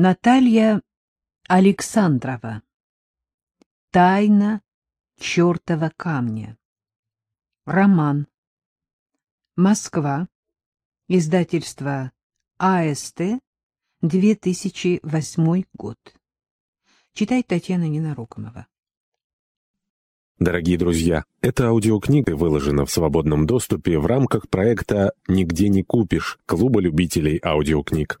Наталья Александрова. Тайна чертова камня. Роман. Москва. Издательство АСТ. 2008 год. Читает Татьяна Ненарокомова. Дорогие друзья, эта аудиокнига выложена в свободном доступе в рамках проекта «Нигде не купишь» Клуба любителей аудиокниг.